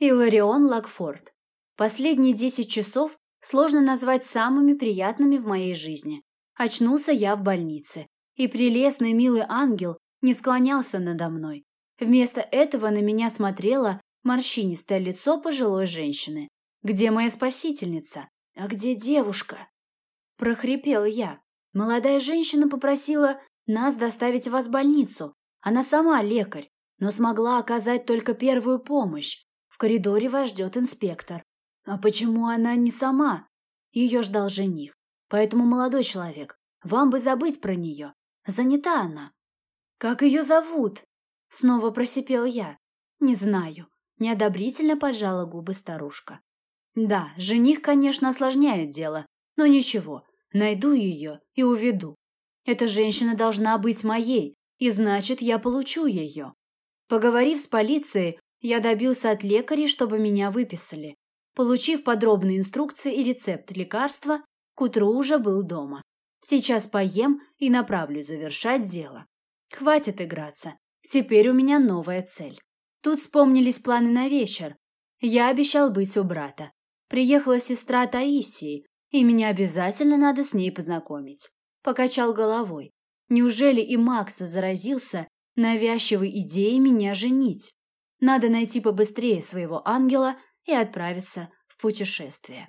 Иларион Лакфорд. Последние десять часов сложно назвать самыми приятными в моей жизни. Очнулся я в больнице, и прелестный милый ангел не склонялся надо мной. Вместо этого на меня смотрело морщинистое лицо пожилой женщины. «Где моя спасительница? А где девушка?» Прохрипел я. Молодая женщина попросила нас доставить вас в больницу. Она сама лекарь, но смогла оказать только первую помощь. В коридоре вас ждет инспектор. А почему она не сама? Ее ждал жених. Поэтому, молодой человек, вам бы забыть про нее. Занята она. Как ее зовут? Снова просипел я. Не знаю. Неодобрительно поджала губы старушка. Да, жених, конечно, осложняет дело, но ничего, найду ее и уведу. Эта женщина должна быть моей, и значит, я получу ее. Поговорив с полицией, я добился от лекаря, чтобы меня выписали. Получив подробные инструкции и рецепт лекарства, к утру уже был дома. Сейчас поем и направлю завершать дело. Хватит играться. Теперь у меня новая цель. Тут вспомнились планы на вечер. Я обещал быть у брата. Приехала сестра Таисии, и меня обязательно надо с ней познакомить. Покачал головой. Неужели и Макс заразился навязчивой идеей меня женить? Надо найти побыстрее своего ангела и отправиться в путешествие.